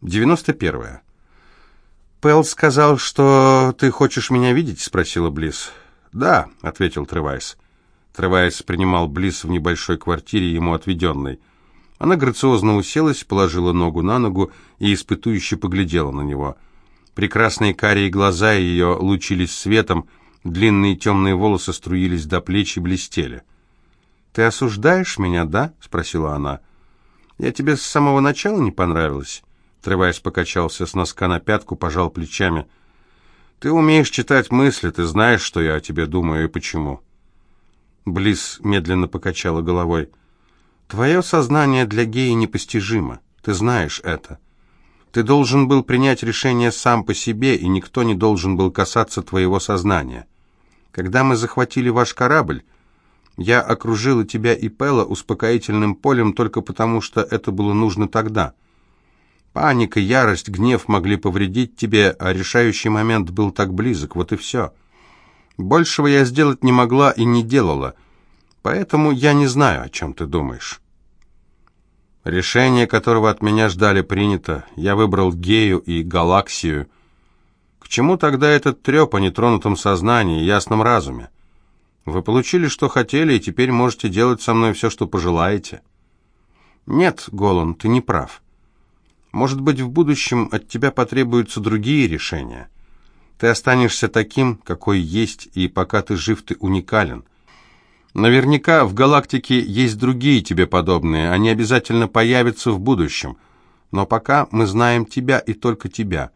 91. «Пэл сказал, что ты хочешь меня видеть?» — спросила Близ. «Да», — ответил Тревайс. Тревайс принимал Близ в небольшой квартире, ему отведенной. Она грациозно уселась, положила ногу на ногу и испытующе поглядела на него. Прекрасные карие глаза ее лучились светом, длинные темные волосы струились до плеч и блестели. «Ты осуждаешь меня, да?» — спросила она. «Я тебе с самого начала не понравилась?» Тревайс покачался с носка на пятку, пожал плечами. «Ты умеешь читать мысли, ты знаешь, что я о тебе думаю и почему». Близ медленно покачала головой. «Твое сознание для гея непостижимо. Ты знаешь это. Ты должен был принять решение сам по себе, и никто не должен был касаться твоего сознания. Когда мы захватили ваш корабль, я окружила тебя и Пэла успокоительным полем только потому, что это было нужно тогда». Паника, ярость, гнев могли повредить тебе, а решающий момент был так близок, вот и все. Большего я сделать не могла и не делала, поэтому я не знаю, о чем ты думаешь. Решение, которого от меня ждали, принято. Я выбрал гею и галаксию. К чему тогда этот треп о нетронутом сознании, ясном разуме? Вы получили, что хотели, и теперь можете делать со мной все, что пожелаете. Нет, Голан, ты не прав. Может быть, в будущем от тебя потребуются другие решения. Ты останешься таким, какой есть, и пока ты жив, ты уникален. Наверняка в галактике есть другие тебе подобные, они обязательно появятся в будущем. Но пока мы знаем тебя и только тебя,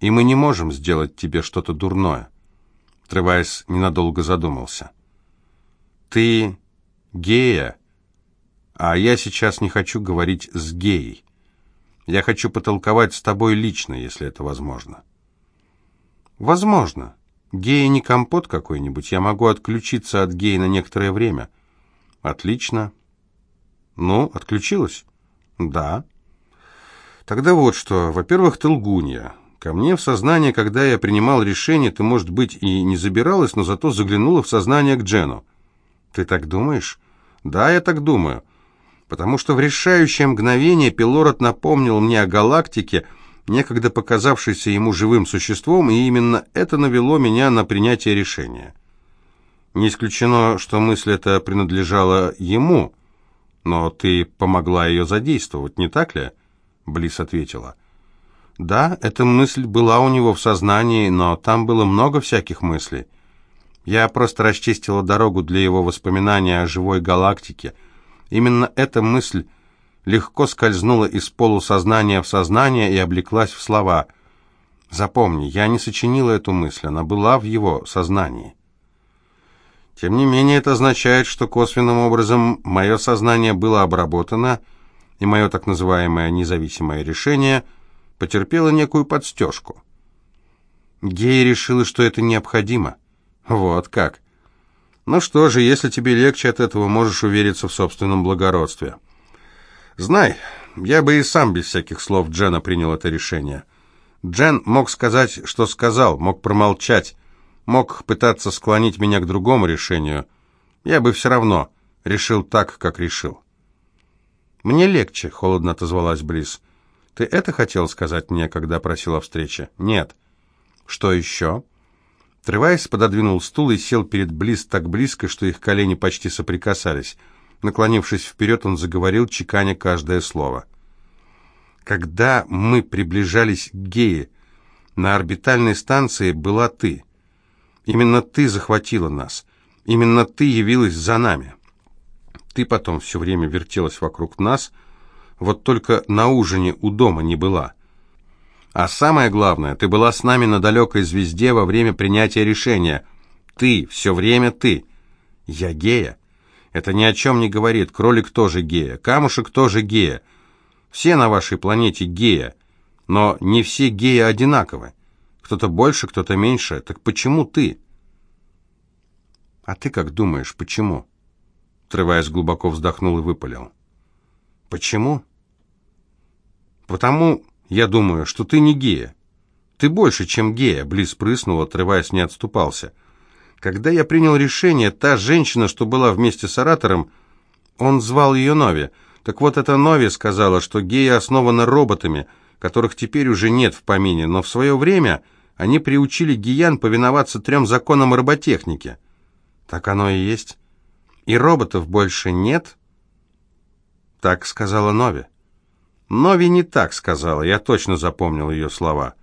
и мы не можем сделать тебе что-то дурное. Тревайс ненадолго задумался. Ты гея, а я сейчас не хочу говорить с геей. Я хочу потолковать с тобой лично, если это возможно». «Возможно. Гея не компот какой-нибудь. Я могу отключиться от гея на некоторое время». «Отлично». «Ну, отключилась?» «Да». «Тогда вот что. Во-первых, ты лгунья. Ко мне в сознание, когда я принимал решение, ты, может быть, и не забиралась, но зато заглянула в сознание к Джену». «Ты так думаешь?» «Да, я так думаю потому что в решающее мгновение Пилород напомнил мне о галактике, некогда показавшейся ему живым существом, и именно это навело меня на принятие решения. Не исключено, что мысль эта принадлежала ему, но ты помогла ее задействовать, не так ли? Близ ответила. Да, эта мысль была у него в сознании, но там было много всяких мыслей. Я просто расчистила дорогу для его воспоминания о живой галактике — Именно эта мысль легко скользнула из полусознания в сознание и облеклась в слова. Запомни, я не сочинила эту мысль, она была в его сознании. Тем не менее, это означает, что косвенным образом мое сознание было обработано, и мое так называемое независимое решение потерпело некую подстежку. Гей решила, что это необходимо. Вот как. Ну что же, если тебе легче от этого, можешь увериться в собственном благородстве. Знай, я бы и сам без всяких слов Джена принял это решение. Джен мог сказать, что сказал, мог промолчать, мог пытаться склонить меня к другому решению. Я бы все равно решил так, как решил. «Мне легче», — холодно отозвалась Близ. «Ты это хотел сказать мне, когда просил о встрече?» «Нет». «Что еще?» Тревайс пододвинул стул и сел перед Близ так близко, что их колени почти соприкасались. Наклонившись вперед, он заговорил, чеканя каждое слово. «Когда мы приближались к Гее, на орбитальной станции была ты. Именно ты захватила нас. Именно ты явилась за нами. Ты потом все время вертелась вокруг нас, вот только на ужине у дома не была». А самое главное, ты была с нами на далекой звезде во время принятия решения. Ты, все время ты. Я гея. Это ни о чем не говорит. Кролик тоже гея. Камушек тоже гея. Все на вашей планете гея. Но не все геи одинаковы. Кто-то больше, кто-то меньше. Так почему ты? А ты как думаешь, почему? Трываясь глубоко вздохнул и выпалил. Почему? Потому я думаю, что ты не гея. Ты больше, чем гея, Близ прыснул, отрываясь, не отступался. Когда я принял решение, та женщина, что была вместе с оратором, он звал ее Нови. Так вот, эта Нови сказала, что гея основана роботами, которых теперь уже нет в помине, но в свое время они приучили гиян повиноваться трем законам роботехники. Так оно и есть. И роботов больше нет? Так сказала Нови. Нови не так сказала, я точно запомнил ее слова.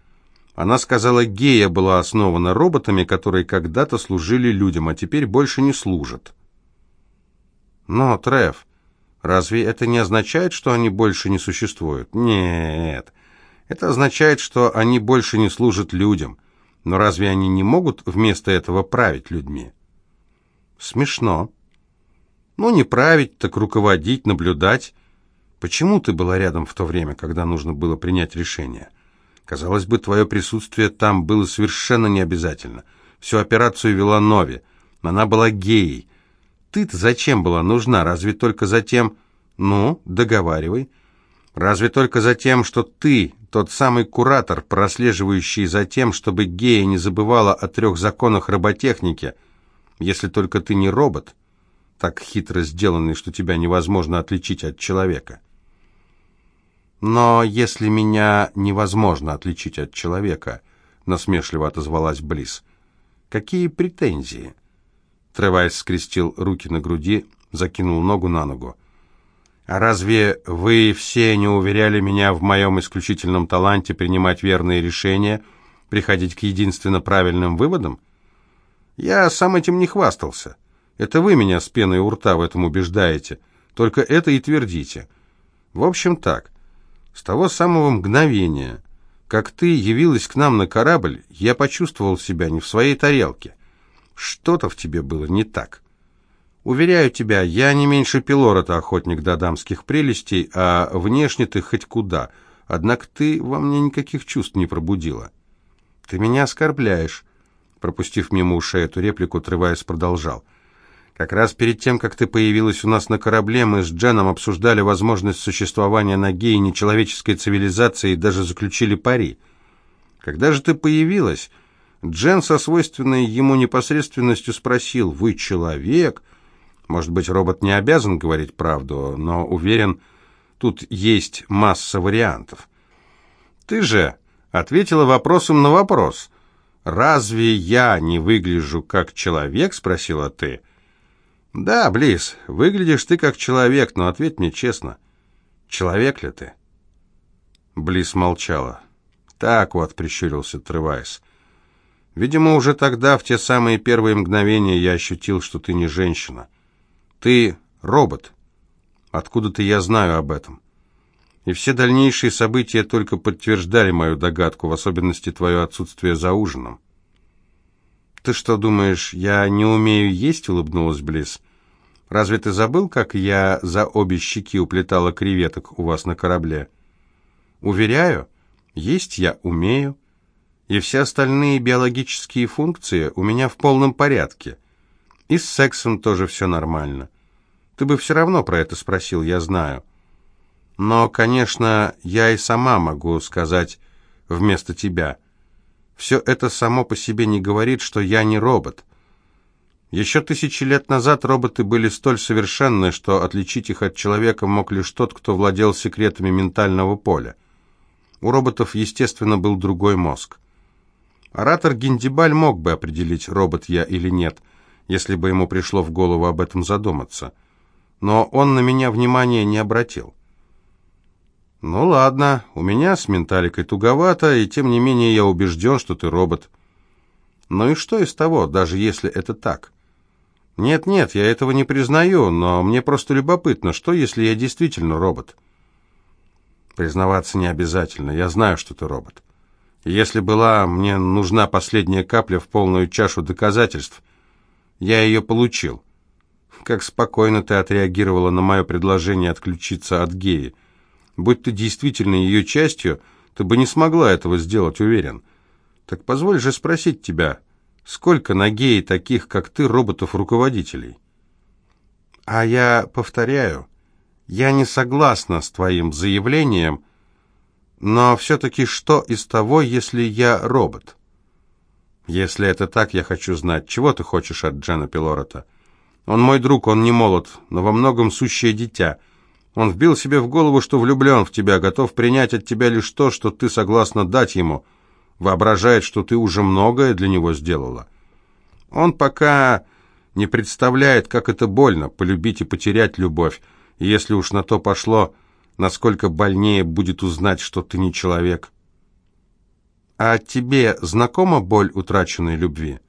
Она сказала, гея была основана роботами, которые когда-то служили людям, а теперь больше не служат. Но, Треф, разве это не означает, что они больше не существуют? Нет, это означает, что они больше не служат людям. Но разве они не могут вместо этого править людьми? Смешно. Ну, не править, так руководить, наблюдать. Почему ты была рядом в то время, когда нужно было принять решение? Казалось бы, твое присутствие там было совершенно необязательно. Всю операцию вела Нови. Она была геей. Ты-то зачем была нужна? Разве только за тем... Ну, договаривай. Разве только за тем, что ты, тот самый куратор, прослеживающий за тем, чтобы гея не забывала о трех законах роботехники, если только ты не робот, так хитро сделанный, что тебя невозможно отличить от человека. «Но если меня невозможно отличить от человека», — насмешливо отозвалась Близ, — «какие претензии?» Тревайс скрестил руки на груди, закинул ногу на ногу. «А разве вы все не уверяли меня в моем исключительном таланте принимать верные решения, приходить к единственно правильным выводам? Я сам этим не хвастался. Это вы меня с пеной у рта в этом убеждаете. Только это и твердите. В общем так, с того самого мгновения, как ты явилась к нам на корабль, я почувствовал себя не в своей тарелке. Что-то в тебе было не так. Уверяю тебя, я не меньше Пилорота охотник до дамских прелестей, а внешне ты хоть куда. Однако ты во мне никаких чувств не пробудила. Ты меня оскорбляешь. Пропустив мимо ушей эту реплику, Тревайс продолжал. — как раз перед тем, как ты появилась у нас на корабле, мы с Дженом обсуждали возможность существования на геи нечеловеческой цивилизации и даже заключили пари. Когда же ты появилась, Джен со свойственной ему непосредственностью спросил, «Вы человек?» Может быть, робот не обязан говорить правду, но уверен, тут есть масса вариантов. Ты же ответила вопросом на вопрос. «Разве я не выгляжу как человек?» — спросила ты. «Да, Близ, выглядишь ты как человек, но ответь мне честно, человек ли ты?» Близ молчала. «Так вот», — прищурился Тревайс. «Видимо, уже тогда, в те самые первые мгновения, я ощутил, что ты не женщина. Ты робот. Откуда-то я знаю об этом. И все дальнейшие события только подтверждали мою догадку, в особенности твое отсутствие за ужином». «Ты что, думаешь, я не умею есть?» — улыбнулась Близ. Разве ты забыл, как я за обе щеки уплетала креветок у вас на корабле? Уверяю, есть я умею, и все остальные биологические функции у меня в полном порядке. И с сексом тоже все нормально. Ты бы все равно про это спросил, я знаю. Но, конечно, я и сама могу сказать вместо тебя. Все это само по себе не говорит, что я не робот. Еще тысячи лет назад роботы были столь совершенны, что отличить их от человека мог лишь тот, кто владел секретами ментального поля. У роботов, естественно, был другой мозг. Оратор Гиндибаль мог бы определить, робот я или нет, если бы ему пришло в голову об этом задуматься. Но он на меня внимания не обратил. «Ну ладно, у меня с менталикой туговато, и тем не менее я убежден, что ты робот». «Ну и что из того, даже если это так?» «Нет-нет, я этого не признаю, но мне просто любопытно, что, если я действительно робот?» «Признаваться не обязательно, я знаю, что ты робот. Если была мне нужна последняя капля в полную чашу доказательств, я ее получил. Как спокойно ты отреагировала на мое предложение отключиться от геи. Будь ты действительно ее частью, ты бы не смогла этого сделать, уверен. Так позволь же спросить тебя, Сколько на геи таких, как ты, роботов-руководителей? А я повторяю, я не согласна с твоим заявлением, но все-таки что из того, если я робот? Если это так, я хочу знать, чего ты хочешь от Джена Пилорота? Он мой друг, он не молод, но во многом сущее дитя. Он вбил себе в голову, что влюблен в тебя, готов принять от тебя лишь то, что ты согласна дать ему. Воображает, что ты уже многое для него сделала. Он пока не представляет, как это больно, полюбить и потерять любовь, и если уж на то пошло, насколько больнее будет узнать, что ты не человек. А тебе знакома боль утраченной любви?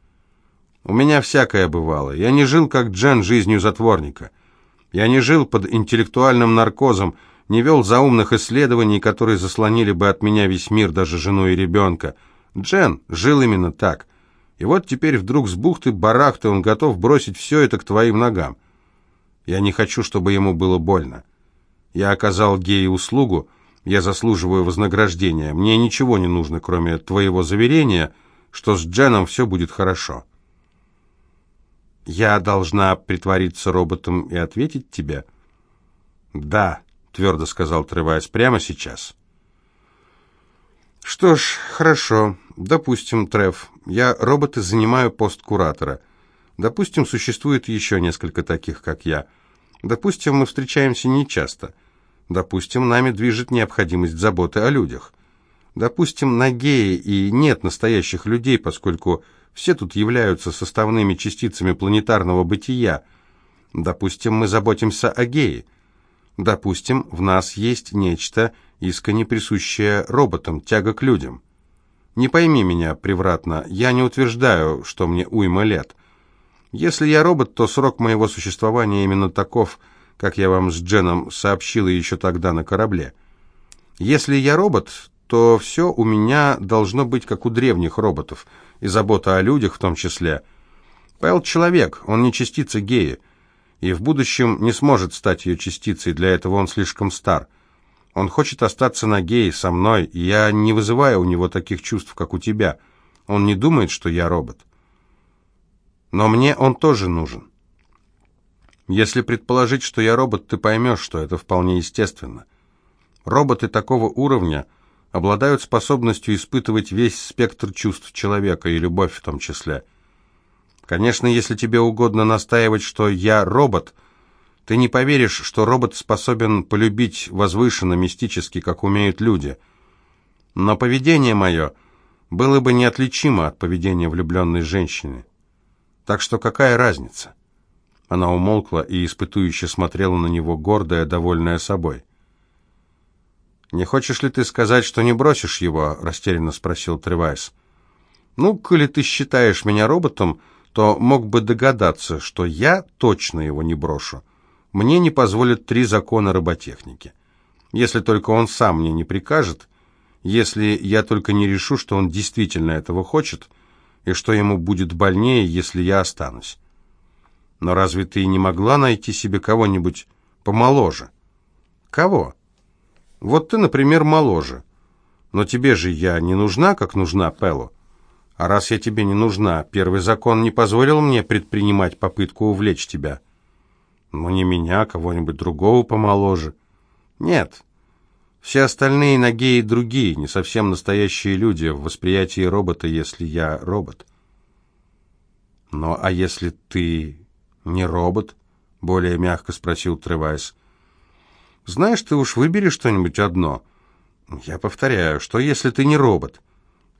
У меня всякое бывало. Я не жил, как Джен, жизнью затворника. Я не жил под интеллектуальным наркозом, не вел заумных исследований, которые заслонили бы от меня весь мир, даже жену и ребенка. Джен жил именно так. И вот теперь вдруг с бухты-барахты он готов бросить все это к твоим ногам. Я не хочу, чтобы ему было больно. Я оказал гею услугу, я заслуживаю вознаграждения. Мне ничего не нужно, кроме твоего заверения, что с Дженом все будет хорошо». Я должна притвориться роботом и ответить тебе? Да, твердо сказал Тревайс, прямо сейчас. Что ж, хорошо. Допустим, Трев, я робот и занимаю пост куратора. Допустим, существует еще несколько таких, как я. Допустим, мы встречаемся нечасто. Допустим, нами движет необходимость заботы о людях. Допустим, на геи и нет настоящих людей, поскольку все тут являются составными частицами планетарного бытия. Допустим, мы заботимся о гее. Допустим, в нас есть нечто, искренне присущее роботам, тяга к людям. Не пойми меня превратно, я не утверждаю, что мне уйма лет. Если я робот, то срок моего существования именно таков, как я вам с Дженом сообщила еще тогда на корабле. Если я робот, то все у меня должно быть как у древних роботов – и забота о людях в том числе. Пэл человек, он не частица геи, и в будущем не сможет стать ее частицей, для этого он слишком стар. Он хочет остаться на гее со мной, и я не вызываю у него таких чувств, как у тебя. Он не думает, что я робот. Но мне он тоже нужен. Если предположить, что я робот, ты поймешь, что это вполне естественно. Роботы такого уровня – обладают способностью испытывать весь спектр чувств человека, и любовь в том числе. Конечно, если тебе угодно настаивать, что я робот, ты не поверишь, что робот способен полюбить возвышенно, мистически, как умеют люди. Но поведение мое было бы неотличимо от поведения влюбленной женщины. Так что какая разница? Она умолкла и испытующе смотрела на него, гордая, довольная собой. «Не хочешь ли ты сказать, что не бросишь его?» – растерянно спросил Тревайс. «Ну, коли ты считаешь меня роботом, то мог бы догадаться, что я точно его не брошу. Мне не позволят три закона роботехники. Если только он сам мне не прикажет, если я только не решу, что он действительно этого хочет, и что ему будет больнее, если я останусь. Но разве ты не могла найти себе кого-нибудь помоложе? Кого?» Вот ты, например, моложе. Но тебе же я не нужна, как нужна Пеллу. А раз я тебе не нужна, первый закон не позволил мне предпринимать попытку увлечь тебя. Ну, не меня, кого-нибудь другого помоложе. Нет. Все остальные ноги и другие, не совсем настоящие люди в восприятии робота, если я робот. Ну, а если ты не робот? Более мягко спросил Тревайс. Знаешь, ты уж выбери что-нибудь одно. Я повторяю, что если ты не робот?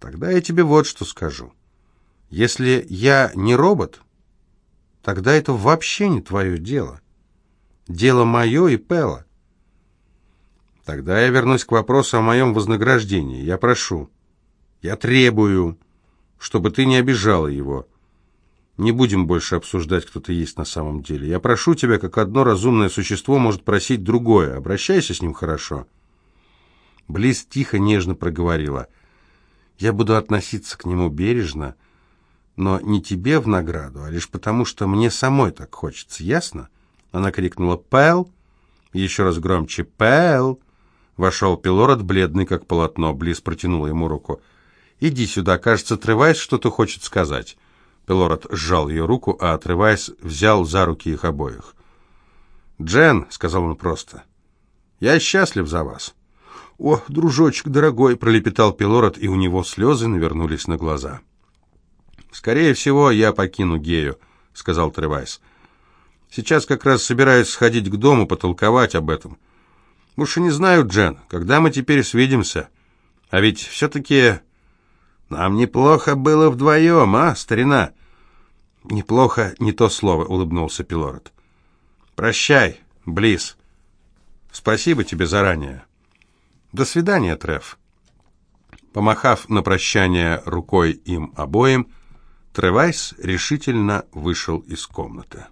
Тогда я тебе вот что скажу. Если я не робот, тогда это вообще не твое дело. Дело мое и Пэла. Тогда я вернусь к вопросу о моем вознаграждении. Я прошу, я требую, чтобы ты не обижала его. Не будем больше обсуждать, кто ты есть на самом деле. Я прошу тебя, как одно разумное существо может просить другое. Обращайся с ним хорошо». Близ тихо, нежно проговорила. «Я буду относиться к нему бережно, но не тебе в награду, а лишь потому, что мне самой так хочется, ясно?» Она крикнула «Пэл!» Еще раз громче «Пэл!» Вошел Пилород, бледный как полотно. Близ протянула ему руку. «Иди сюда, кажется, отрываясь, что-то хочет сказать». Пелород сжал ее руку, а, отрываясь, взял за руки их обоих. «Джен», — сказал он просто, — «я счастлив за вас». «О, дружочек дорогой», — пролепетал Пелород, и у него слезы навернулись на глаза. «Скорее всего, я покину Гею», — сказал Тревайс. «Сейчас как раз собираюсь сходить к дому, потолковать об этом. Уж и не знаю, Джен, когда мы теперь свидимся. А ведь все-таки нам неплохо было вдвоем, а, старина?» «Неплохо, не то слово», — улыбнулся Пилород. «Прощай, Близ. Спасибо тебе заранее. До свидания, Треф». Помахав на прощание рукой им обоим, Тревайс решительно вышел из комнаты.